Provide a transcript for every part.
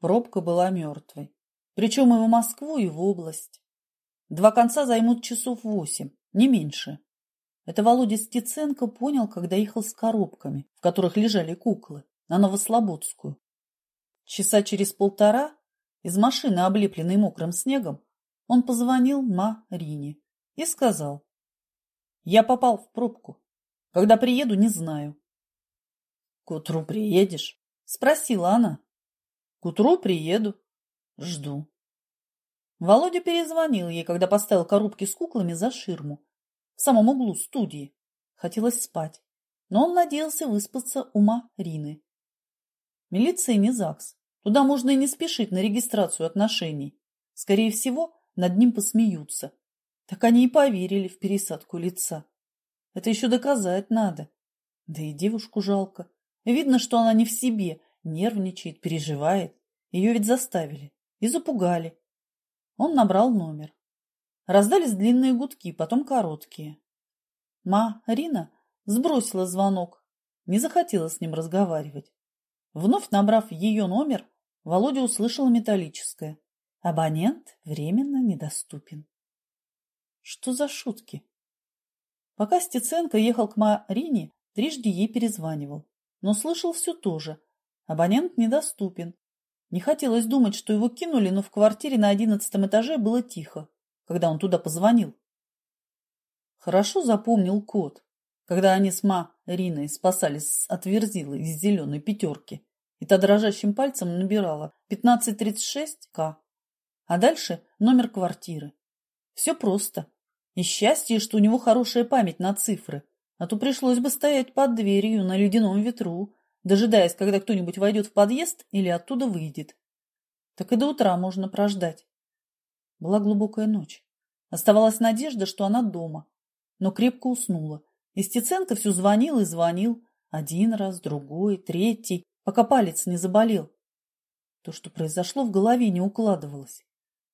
Пробка была мертвой. Причем и в Москву, и в область. Два конца займут часов восемь, не меньше. Это Володя Стеценко понял, когда ехал с коробками, в которых лежали куклы, на Новослободскую. Часа через полтора из машины, облепленной мокрым снегом, он позвонил Марине и сказал, «Я попал в пробку. Когда приеду, не знаю». «К утру приедешь?» – спросила она. «К утру приеду. Жду». Володя перезвонил ей, когда поставил коробки с куклами за ширму в самом углу студии. Хотелось спать, но он надеялся выспаться у Марины. Милиция не ЗАГС. Туда можно и не спешить на регистрацию отношений. Скорее всего, над ним посмеются. Так они и поверили в пересадку лица. Это еще доказать надо. Да и девушку жалко. Видно, что она не в себе, нервничает, переживает. Ее ведь заставили и запугали. Он набрал номер. Раздались длинные гудки, потом короткие. Ма Рина сбросила звонок, не захотела с ним разговаривать. Вновь набрав ее номер, Володя услышал металлическое. Абонент временно недоступен. Что за шутки? Пока Стеценко ехал к Марине, трижды ей перезванивал, но слышал все то же. Абонент недоступен. Не хотелось думать, что его кинули, но в квартире на одиннадцатом этаже было тихо когда он туда позвонил. Хорошо запомнил код, когда они с Ма Риной спасались от Верзила из зеленой пятерки, и та дрожащим пальцем набирала 1536К, а дальше номер квартиры. Все просто. И счастье, что у него хорошая память на цифры, а то пришлось бы стоять под дверью на ледяном ветру, дожидаясь, когда кто-нибудь войдет в подъезд или оттуда выйдет. Так и до утра можно прождать. Была глубокая ночь. Оставалась надежда, что она дома. Но крепко уснула. И Стеценко все звонил и звонил. Один раз, другой, третий, пока палец не заболел. То, что произошло в голове, не укладывалось.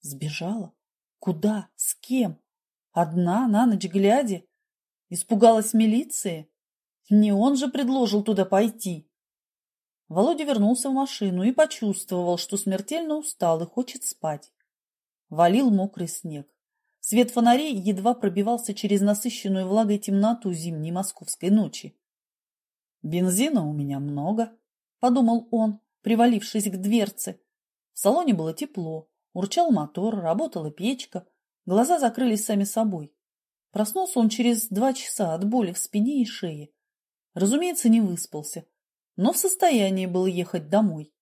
Сбежала? Куда? С кем? Одна, на ночь глядя? Испугалась милиции? Не он же предложил туда пойти. Володя вернулся в машину и почувствовал, что смертельно устал и хочет спать. Валил мокрый снег. Свет фонарей едва пробивался через насыщенную влагой темноту зимней московской ночи. «Бензина у меня много», — подумал он, привалившись к дверце. В салоне было тепло, урчал мотор, работала печка, глаза закрылись сами собой. Проснулся он через два часа от боли в спине и шее. Разумеется, не выспался, но в состоянии был ехать домой.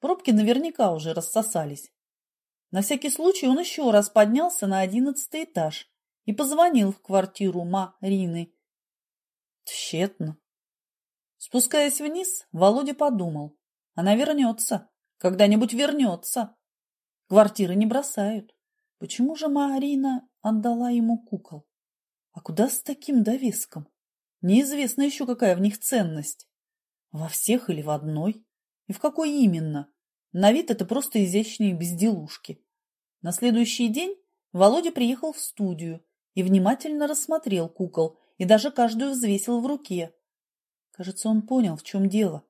Пробки наверняка уже рассосались. На всякий случай он еще раз поднялся на одиннадцатый этаж и позвонил в квартиру Марины. Тщетно. Спускаясь вниз, Володя подумал. Она вернется. Когда-нибудь вернется. Квартиры не бросают. Почему же Марина отдала ему кукол? А куда с таким довеском? Неизвестно еще, какая в них ценность. Во всех или в одной? И в какой именно? На вид это просто изящные безделушки. На следующий день Володя приехал в студию и внимательно рассмотрел кукол и даже каждую взвесил в руке. Кажется, он понял, в чем дело.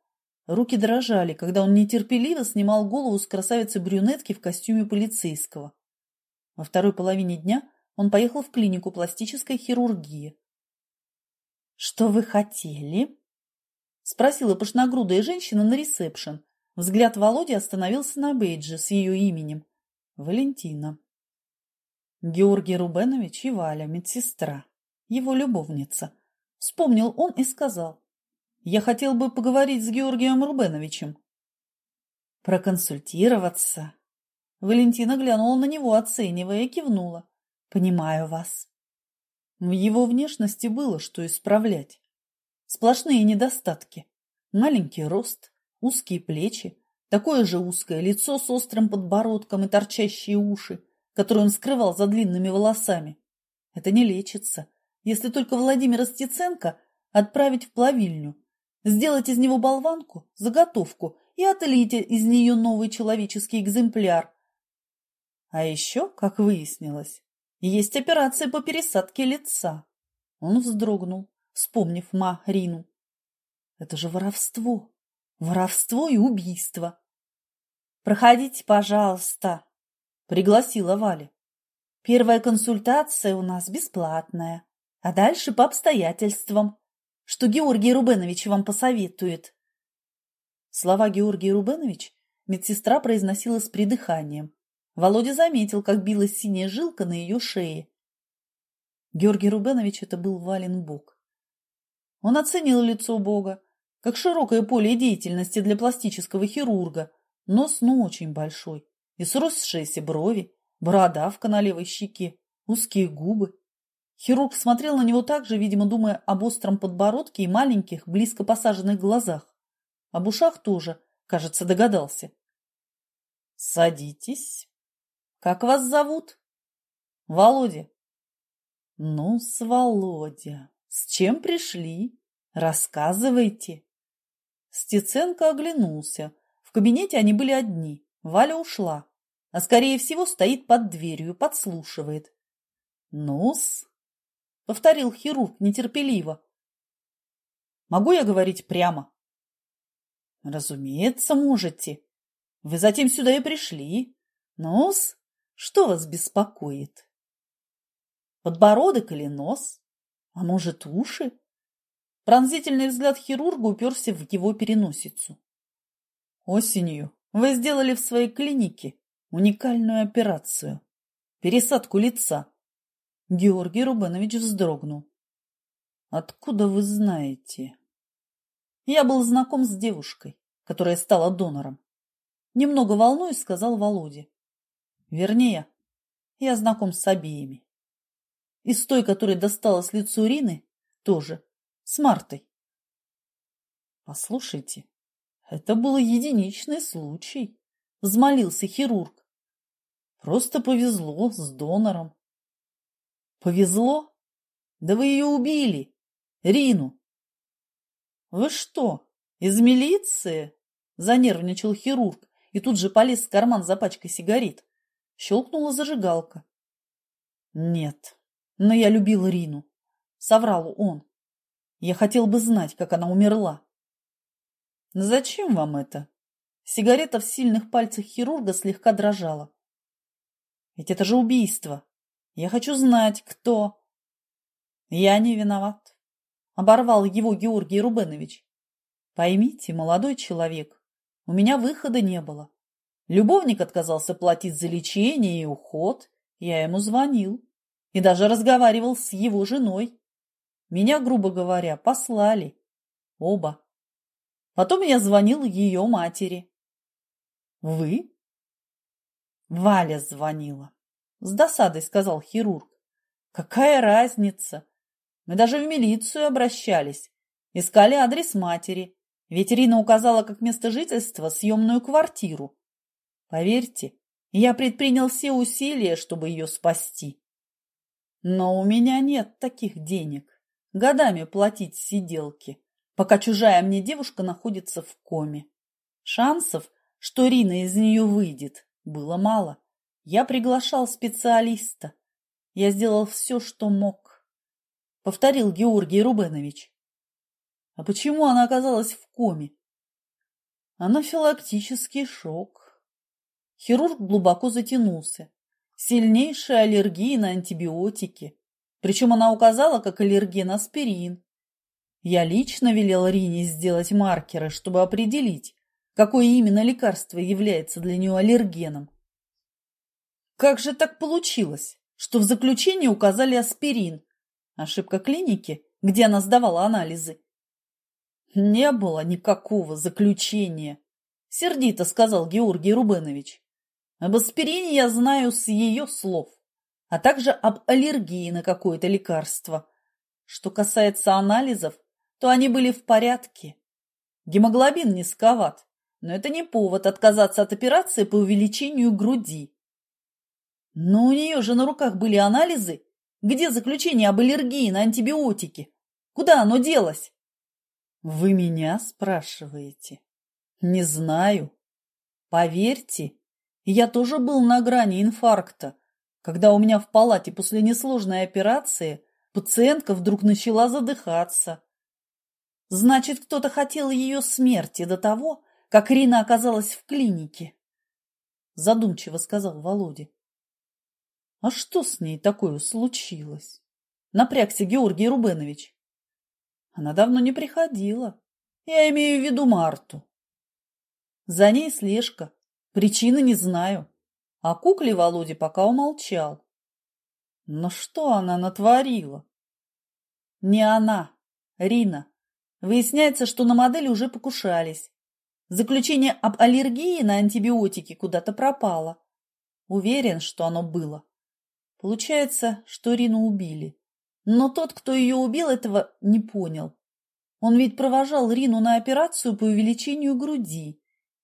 Руки дрожали, когда он нетерпеливо снимал голову с красавицы-брюнетки в костюме полицейского. Во второй половине дня он поехал в клинику пластической хирургии. «Что вы хотели?» – спросила пышногрудая женщина на ресепшн, Взгляд Володи остановился на бейдже с ее именем. Валентина. Георгий Рубенович и Валя, медсестра, его любовница. Вспомнил он и сказал. Я хотел бы поговорить с Георгием Рубеновичем. Проконсультироваться. Валентина глянула на него, оценивая, и кивнула. Понимаю вас. В его внешности было что исправлять. Сплошные недостатки. Маленький рост, узкие плечи, такое же узкое лицо с острым подбородком и торчащие уши, которые он скрывал за длинными волосами. Это не лечится, если только Владимира Стеценко отправить в плавильню, сделать из него болванку, заготовку и отлить из нее новый человеческий экземпляр. А еще, как выяснилось, есть операция по пересадке лица. Он вздрогнул, вспомнив Ма Рину. Это же воровство. Воровство и убийство. Проходите, пожалуйста, пригласила Валя. Первая консультация у нас бесплатная, а дальше по обстоятельствам, что Георгий Рубенович вам посоветует. Слова Георгий Рубенович медсестра произносила с придыханием. Володя заметил, как билась синяя жилка на ее шее. Георгий Рубенович это был Вален Бог. Он оценил лицо Бога, как широкое поле деятельности для пластического хирурга, нос ну очень большой, и сросшиеся брови, бородавка на левой щеке, узкие губы. Хирург смотрел на него так же, видимо, думая об остром подбородке и маленьких, близко посаженных глазах. Об ушах тоже, кажется, догадался. «Садитесь. Как вас зовут?» «Володя». «Ну, с Володя, с чем пришли? Рассказывайте». Стеценко оглянулся. В кабинете они были одни. Валя ушла а скорее всего стоит под дверью, подслушивает. «Ну-с», — повторил хирург нетерпеливо. «Могу я говорить прямо?» «Разумеется, можете. Вы затем сюда и пришли. Ну-с, что вас беспокоит?» «Подбородок или нос? А может, уши?» Пронзительный взгляд хирурга уперся в его переносицу. «Осенью вы сделали в своей клинике уникальную операцию – пересадку лица. Георгий Рубенович вздрогнул. «Откуда вы знаете?» Я был знаком с девушкой, которая стала донором. Немного волнуюсь, сказал Володя. Вернее, я знаком с обеими. И с той, которая досталась лицу Рины, тоже, с Мартой. Послушайте, это был единичный случай, взмолился хирург. Просто повезло с донором. Повезло? Да вы ее убили, Рину. Вы что, из милиции? Занервничал хирург и тут же полез в карман за пачкой сигарет. Щелкнула зажигалка. Нет, но я любил Рину. Соврал он. Я хотел бы знать, как она умерла. Зачем вам это? Сигарета в сильных пальцах хирурга слегка дрожала. Ведь это же убийство. Я хочу знать, кто. Я не виноват. Оборвал его Георгий Рубенович. Поймите, молодой человек, у меня выхода не было. Любовник отказался платить за лечение и уход. Я ему звонил и даже разговаривал с его женой. Меня, грубо говоря, послали. Оба. Потом я звонил ее матери. Вы? Валя звонила. С досадой сказал хирург. Какая разница? Мы даже в милицию обращались. Искали адрес матери. Ведь Рина указала как место жительства съемную квартиру. Поверьте, я предпринял все усилия, чтобы ее спасти. Но у меня нет таких денег. Годами платить сиделки, пока чужая мне девушка находится в коме. Шансов, что Рина из нее выйдет, было мало. Я приглашал специалиста. Я сделал все, что мог. Повторил Георгий Рубенович. А почему она оказалась в коме? Анафилактический шок. Хирург глубоко затянулся. Сильнейшая аллергия на антибиотики. Причем она указала, как аллерген аспирин. Я лично велел Рине сделать маркеры, чтобы определить, какое именно лекарство является для нее аллергеном. Как же так получилось, что в заключении указали аспирин? Ошибка клиники, где она сдавала анализы. Не было никакого заключения, сердито сказал Георгий Рубенович. Об аспирине я знаю с ее слов, а также об аллергии на какое-то лекарство. Что касается анализов, то они были в порядке. Гемоглобин низковат, но это не повод отказаться от операции по увеличению груди. Но у нее же на руках были анализы. Где заключение об аллергии на антибиотики? Куда оно делось? Вы меня спрашиваете? Не знаю. Поверьте, я тоже был на грани инфаркта, когда у меня в палате после несложной операции пациентка вдруг начала задыхаться. Значит, кто-то хотел ее смерти до того, как Рина оказалась в клинике. задумчиво сказал Володя. А что с ней такое случилось? Напрягся Георгий Рубенович. Она давно не приходила. Я имею в виду Марту. За ней слежка. Причины не знаю. А кукле Володя пока умолчал. Но что она натворила? Не она, Рина. Выясняется, что на модели уже покушались. Заключение об аллергии на антибиотики куда-то пропало. Уверен, что оно было. Получается, что Рину убили. Но тот, кто ее убил, этого не понял. Он ведь провожал Рину на операцию по увеличению груди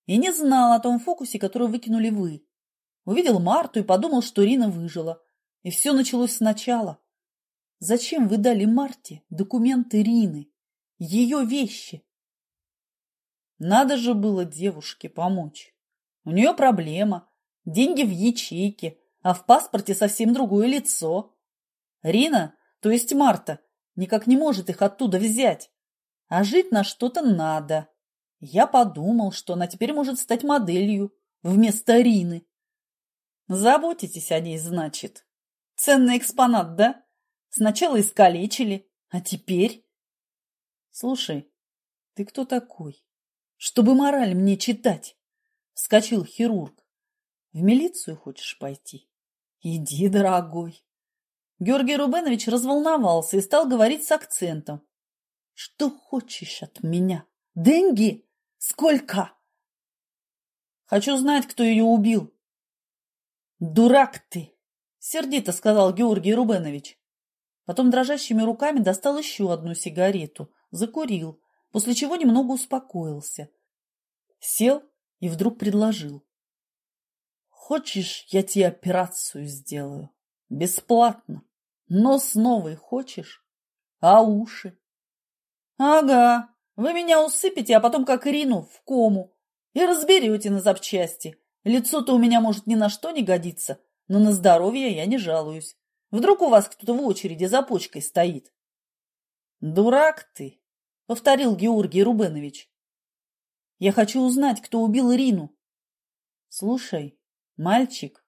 и не знал о том фокусе, который выкинули вы. Увидел Марту и подумал, что Рина выжила. И все началось сначала. Зачем вы дали Марте документы Рины? Ее вещи? Надо же было девушке помочь. У нее проблема. Деньги в ячейке, а в паспорте совсем другое лицо. Рина, то есть Марта, никак не может их оттуда взять. А жить на что-то надо. Я подумал, что она теперь может стать моделью вместо Рины. Заботитесь о ней, значит. Ценный экспонат, да? Сначала искалечили, а теперь... Слушай, ты кто такой? Чтобы мораль мне читать? Вскочил хирург. В милицию хочешь пойти? Иди, дорогой. Георгий Рубенович разволновался и стал говорить с акцентом. Что хочешь от меня? Деньги? Сколько? Хочу знать, кто ее убил. Дурак ты! Сердито сказал Георгий Рубенович. Потом дрожащими руками достал еще одну сигарету, закурил, после чего немного успокоился. Сел и вдруг предложил. Хочешь, я тебе операцию сделаю? Бесплатно. Нос новый хочешь? А уши? Ага, вы меня усыпите, а потом как Ирину в кому. И разберете на запчасти. Лицо-то у меня, может, ни на что не годится, но на здоровье я не жалуюсь. Вдруг у вас кто-то в очереди за почкой стоит? Дурак ты, повторил Георгий Рубенович. Я хочу узнать, кто убил Ирину. Слушай, мальчик.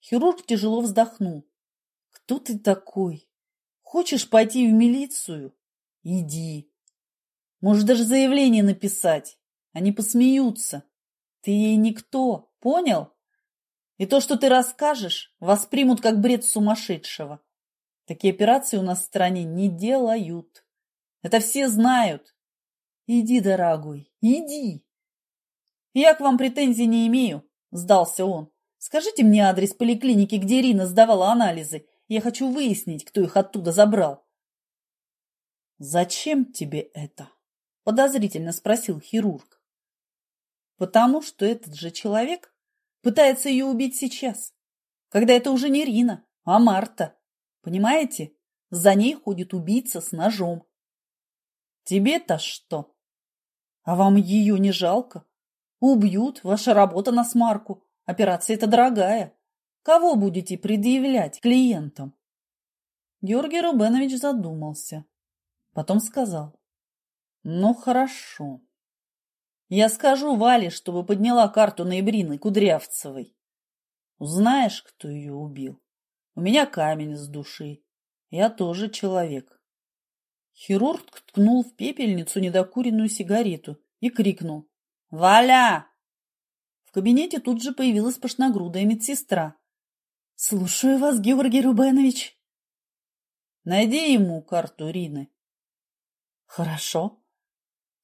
Хирург тяжело вздохнул. Кто ты такой? Хочешь пойти в милицию? Иди. Можешь даже заявление написать. Они посмеются. Ты ей никто, понял? И то, что ты расскажешь, воспримут как бред сумасшедшего. Такие операции у нас в стране не делают. Это все знают. Иди, дорогой, иди. Я к вам претензий не имею, сдался он. Скажите мне адрес поликлиники, где Ирина сдавала анализы. Я хочу выяснить, кто их оттуда забрал. Зачем тебе это? Подозрительно спросил хирург. Потому что этот же человек пытается ее убить сейчас, когда это уже не Рина, а Марта. Понимаете? За ней ходит убийца с ножом. Тебе-то что? А вам ее не жалко? Убьют, ваша работа на смарку. Операция-то дорогая. Кого будете предъявлять клиентам? Георгий Рубенович задумался. Потом сказал. Ну, хорошо. Я скажу Вале, чтобы подняла карту ноябрины Кудрявцевой. Узнаешь, кто ее убил? У меня камень с души. Я тоже человек. Хирург ткнул в пепельницу недокуренную сигарету и крикнул. «Валя!» В кабинете тут же появилась пышногрудая медсестра. «Слушаю вас, Георгий Рубенович». «Найди ему карту Рины». «Хорошо».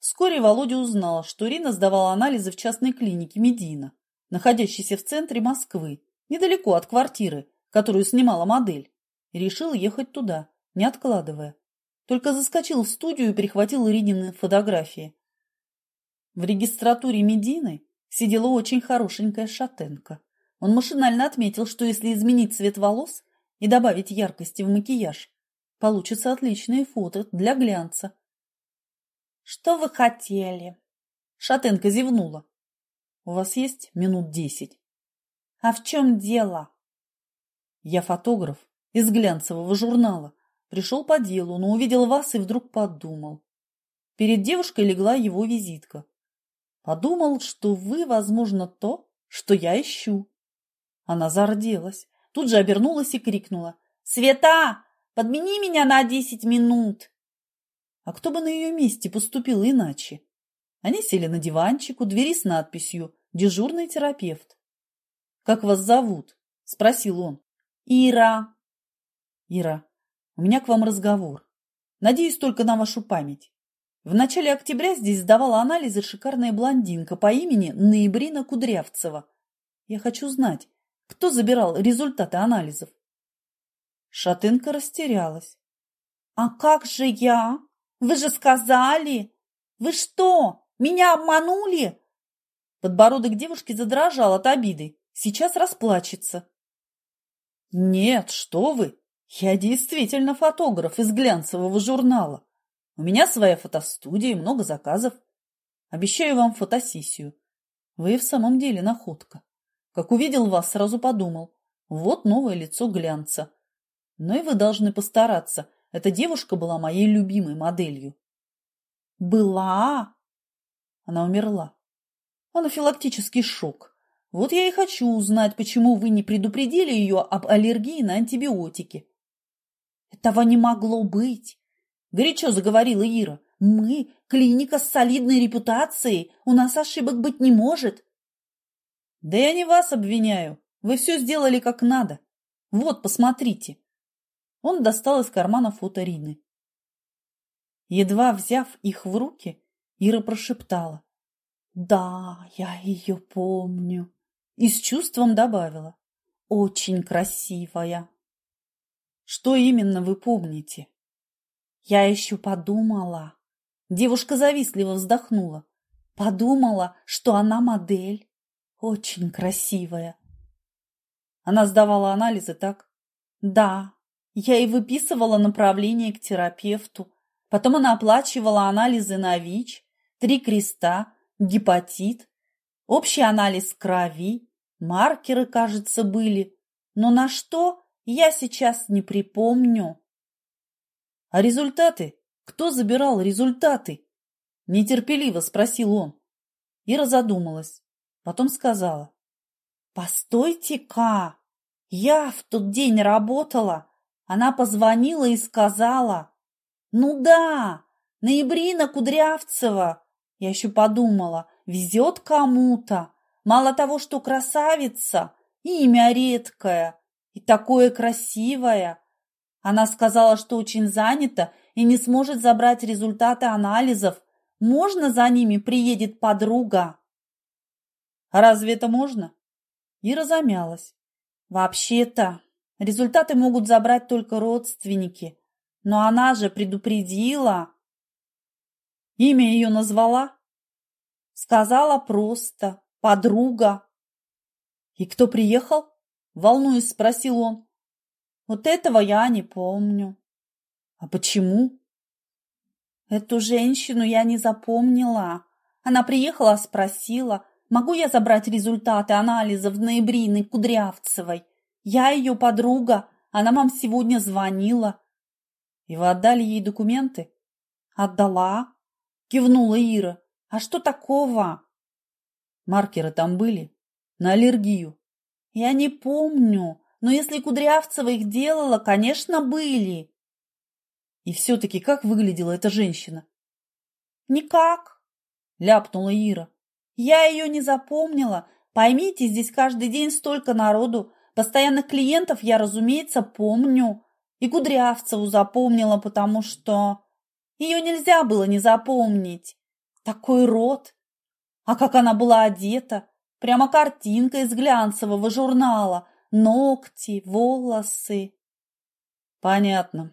Вскоре Володя узнал, что Рина сдавала анализы в частной клинике Медина, находящейся в центре Москвы, недалеко от квартиры, которую снимала модель, и решил ехать туда, не откладывая. Только заскочил в студию и перехватил Иринины фотографии. В регистратуре Медины сидела очень хорошенькая шатенка. Он машинально отметил, что если изменить цвет волос и добавить яркости в макияж, получится отличные фото для глянца. «Что вы хотели?» Шатенка зевнула. «У вас есть минут десять?» «А в чем дело?» Я фотограф из глянцевого журнала. Пришел по делу, но увидел вас и вдруг подумал. Перед девушкой легла его визитка. Подумал, что вы, возможно, то, что я ищу. Она зарделась, тут же обернулась и крикнула. «Света, подмени меня на десять минут!» А кто бы на ее месте поступил иначе? Они сели на диванчик у двери с надписью «Дежурный терапевт». «Как вас зовут?» – спросил он. «Ира». «Ира, у меня к вам разговор. Надеюсь только на вашу память. В начале октября здесь сдавала анализы шикарная блондинка по имени Ноябрина Кудрявцева. Я хочу знать, кто забирал результаты анализов?» Шатынка растерялась. «А как же я? Вы же сказали! Вы что, меня обманули?» Подбородок девушки задрожал от обиды. Сейчас расплачется. «Нет, что вы! Я действительно фотограф из глянцевого журнала. У меня своя фотостудия и много заказов. Обещаю вам фотосессию. Вы в самом деле находка. Как увидел вас, сразу подумал. Вот новое лицо глянца. Но и вы должны постараться. Эта девушка была моей любимой моделью. Была? Она умерла. Анафилактический шок. Вот я и хочу узнать, почему вы не предупредили ее об аллергии на антибиотики. Этого не могло быть. Горячо заговорила Ира. Мы клиника с солидной репутацией. У нас ошибок быть не может. Да я не вас обвиняю. Вы все сделали как надо. Вот, посмотрите. Он достал из кармана фото Рины. Едва взяв их в руки, Ира прошептала. «Да, я ее помню». И с чувством добавила. «Очень красивая». «Что именно вы помните?» «Я еще подумала». Девушка завистливо вздохнула. «Подумала, что она модель. Очень красивая». Она сдавала анализы, так? «Да, я и выписывала направление к терапевту. Потом она оплачивала анализы на ВИЧ, три креста, гепатит, общий анализ крови, маркеры, кажется, были. Но на что, я сейчас не припомню. А результаты? Кто забирал результаты? Нетерпеливо спросил он. Ира задумалась. Потом сказала. Постойте-ка, я в тот день работала. Она позвонила и сказала. Ну да, Ноябрина Кудрявцева. Я еще подумала, везет кому-то. Мало того, что красавица, имя редкое и такое красивое. Она сказала, что очень занята и не сможет забрать результаты анализов. Можно за ними приедет подруга? Разве это можно? Ира замялась. Вообще-то, результаты могут забрать только родственники. Но она же предупредила. Имя ее назвала? Сказала просто. Подруга. И кто приехал? Волнуясь, спросил он. Вот этого я не помню. А почему? Эту женщину я не запомнила. Она приехала, спросила, могу я забрать результаты анализов ноябрины Кудрявцевой. Я ее подруга, она вам сегодня звонила. И вы отдали ей документы? Отдала, кивнула Ира. А что такого? Маркеры там были? На аллергию? Я не помню, но если Кудрявцева их делала, конечно, были. И все-таки как выглядела эта женщина? Никак, ляпнула Ира. Я ее не запомнила. Поймите, здесь каждый день столько народу. Постоянных клиентов я, разумеется, помню. И Кудрявцеву запомнила, потому что... Ее нельзя было не запомнить. Такой рот. А как она была одета. Прямо картинка из глянцевого журнала. Ногти, волосы. Понятно.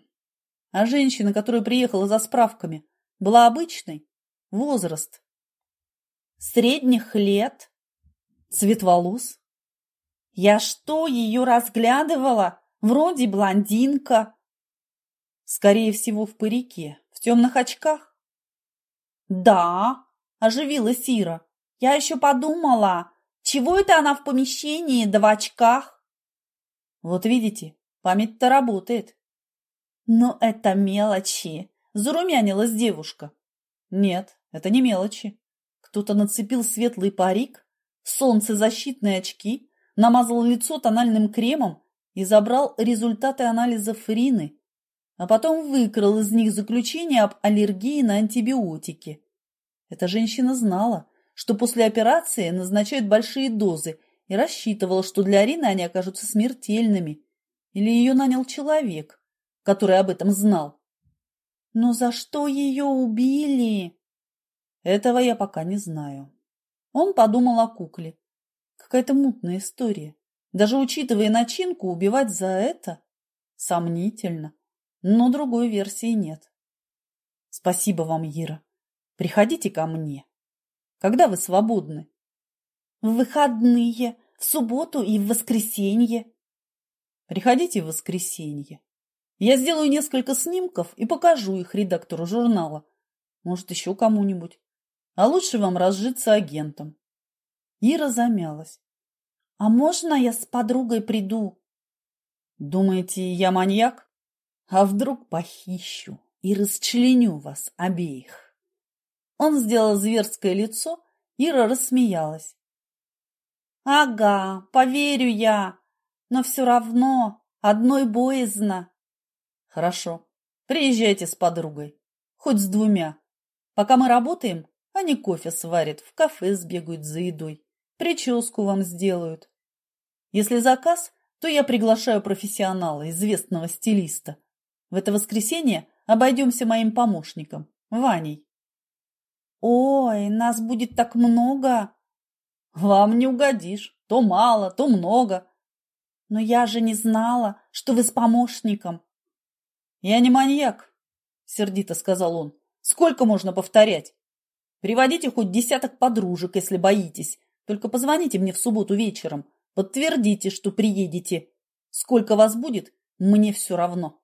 А женщина, которая приехала за справками, была обычной? Возраст? Средних лет? Цвет волос? Я что, ее разглядывала? Вроде блондинка. Скорее всего, в парике, в темных очках. Да, оживилась Ира. Я еще подумала, чего это она в помещении да в очках? Вот видите, память-то работает. Но это мелочи, зарумянилась девушка. Нет, это не мелочи. Кто-то нацепил светлый парик, солнцезащитные очки, намазал лицо тональным кремом и забрал результаты анализов Рины, а потом выкрал из них заключение об аллергии на антибиотики. Эта женщина знала, что после операции назначают большие дозы и рассчитывала, что для Рины они окажутся смертельными. Или ее нанял человек, который об этом знал. Но за что ее убили? Этого я пока не знаю. Он подумал о кукле. Какая-то мутная история. Даже учитывая начинку, убивать за это сомнительно. Но другой версии нет. Спасибо вам, Ира. Приходите ко мне. Когда вы свободны? В выходные, в субботу и в воскресенье. Приходите в воскресенье. Я сделаю несколько снимков и покажу их редактору журнала. Может, еще кому-нибудь. А лучше вам разжиться агентом. Ира замялась. А можно я с подругой приду? Думаете, я маньяк? А вдруг похищу и расчленю вас обеих? Он сделал зверское лицо, Ира рассмеялась. Ага, поверю я, но все равно одной боязно. Хорошо, приезжайте с подругой, хоть с двумя. Пока мы работаем, они кофе сварят, в кафе сбегают за едой, прическу вам сделают. Если заказ, то я приглашаю профессионала, известного стилиста. В это воскресенье обойдемся моим помощником, Ваней. Ой, нас будет так много. Вам не угодишь. То мало, то много. Но я же не знала, что вы с помощником. Я не маньяк, сердито сказал он. Сколько можно повторять? Приводите хоть десяток подружек, если боитесь. Только позвоните мне в субботу вечером. Подтвердите, что приедете. Сколько вас будет, мне все равно.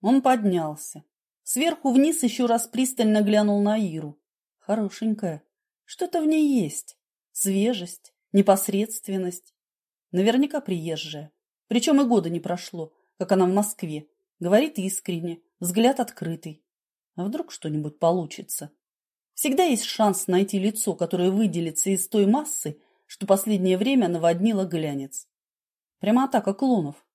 Он поднялся. Сверху вниз еще раз пристально глянул на Иру. Хорошенькая. Что-то в ней есть. Свежесть, непосредственность. Наверняка приезжая. Причем и года не прошло, как она в Москве. Говорит искренне, взгляд открытый. А вдруг что-нибудь получится? Всегда есть шанс найти лицо, которое выделится из той массы, что последнее время наводнило глянец. Прямо атака клонов.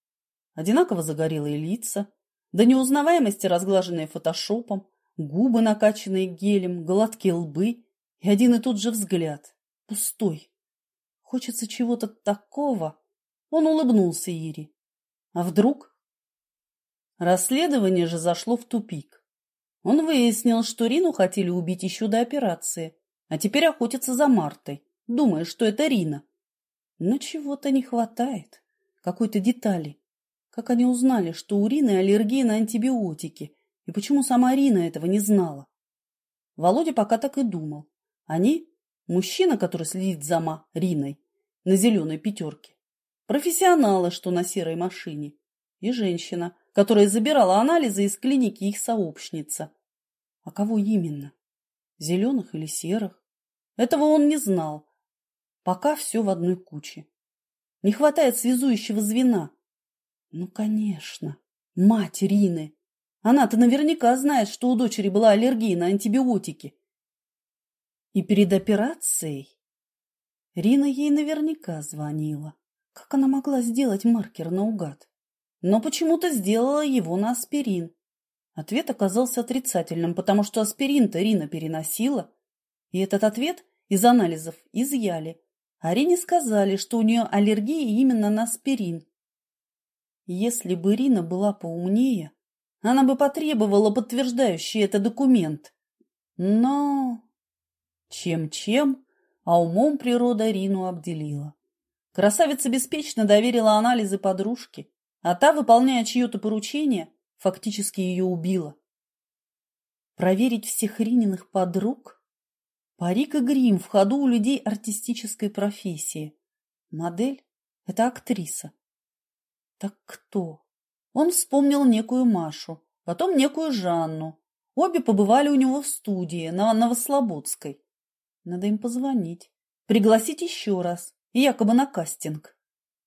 Одинаково загорелые лица, до неузнаваемости разглаженные фотошопом, Губы, накачанные гелем, гладкие лбы и один и тот же взгляд. Пустой. Хочется чего-то такого. Он улыбнулся Ире. А вдруг? Расследование же зашло в тупик. Он выяснил, что Рину хотели убить еще до операции, а теперь охотятся за Мартой, думая, что это Рина. Но чего-то не хватает. Какой-то детали. Как они узнали, что у Рины аллергия на антибиотики, и почему сама Рина этого не знала? Володя пока так и думал. Они, мужчина, который следит за Ма, Риной, на зеленой пятерке, профессионалы, что на серой машине, и женщина, которая забирала анализы из клиники их сообщница. А кого именно? Зеленых или серых? Этого он не знал. Пока все в одной куче. Не хватает связующего звена. Ну, конечно, мать Рины. Она-то наверняка знает, что у дочери была аллергия на антибиотики. И перед операцией Рина ей наверняка звонила. Как она могла сделать маркер наугад? Но почему-то сделала его на аспирин. Ответ оказался отрицательным, потому что аспирин-то Рина переносила. И этот ответ из анализов изъяли. А Рине сказали, что у нее аллергия именно на аспирин. Если бы Рина была поумнее, она бы потребовала подтверждающий это документ. Но чем-чем, а умом природа Рину обделила. Красавица беспечно доверила анализы подружке, а та, выполняя чье-то поручение, фактически ее убила. Проверить всех Рининых подруг? Парик и грим в ходу у людей артистической профессии. Модель – это актриса. Так кто? Он вспомнил некую Машу, потом некую Жанну. Обе побывали у него в студии на Новослободской. Надо им позвонить, пригласить еще раз, якобы на кастинг.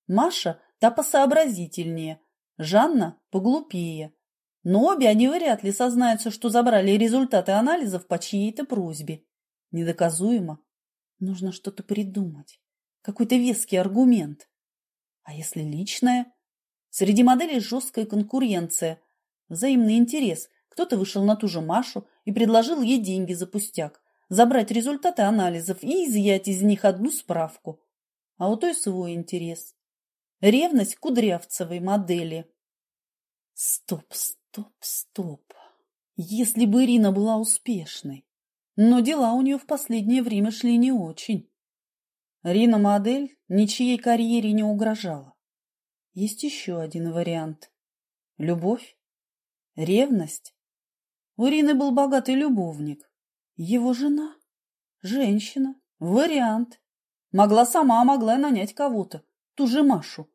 Маша та посообразительнее, Жанна поглупее. Но обе они вряд ли сознаются, что забрали результаты анализов по чьей-то просьбе. Недоказуемо. Нужно что-то придумать. Какой-то веский аргумент. А если личное? Среди моделей жесткая конкуренция, взаимный интерес. Кто-то вышел на ту же Машу и предложил ей деньги за пустяк, забрать результаты анализов и изъять из них одну справку. А у той свой интерес. Ревность кудрявцевой модели. Стоп, стоп, стоп. Если бы Ирина была успешной. Но дела у нее в последнее время шли не очень. Рина-модель ничьей карьере не угрожала. Есть еще один вариант. Любовь? Ревность? У Рины был богатый любовник. Его жена? Женщина? Вариант. Могла сама, могла нанять кого-то. Ту же Машу.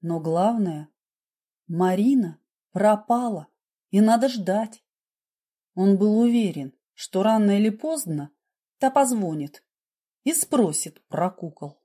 Но главное, Марина пропала, и надо ждать. Он был уверен, что рано или поздно та позвонит и спросит про кукол.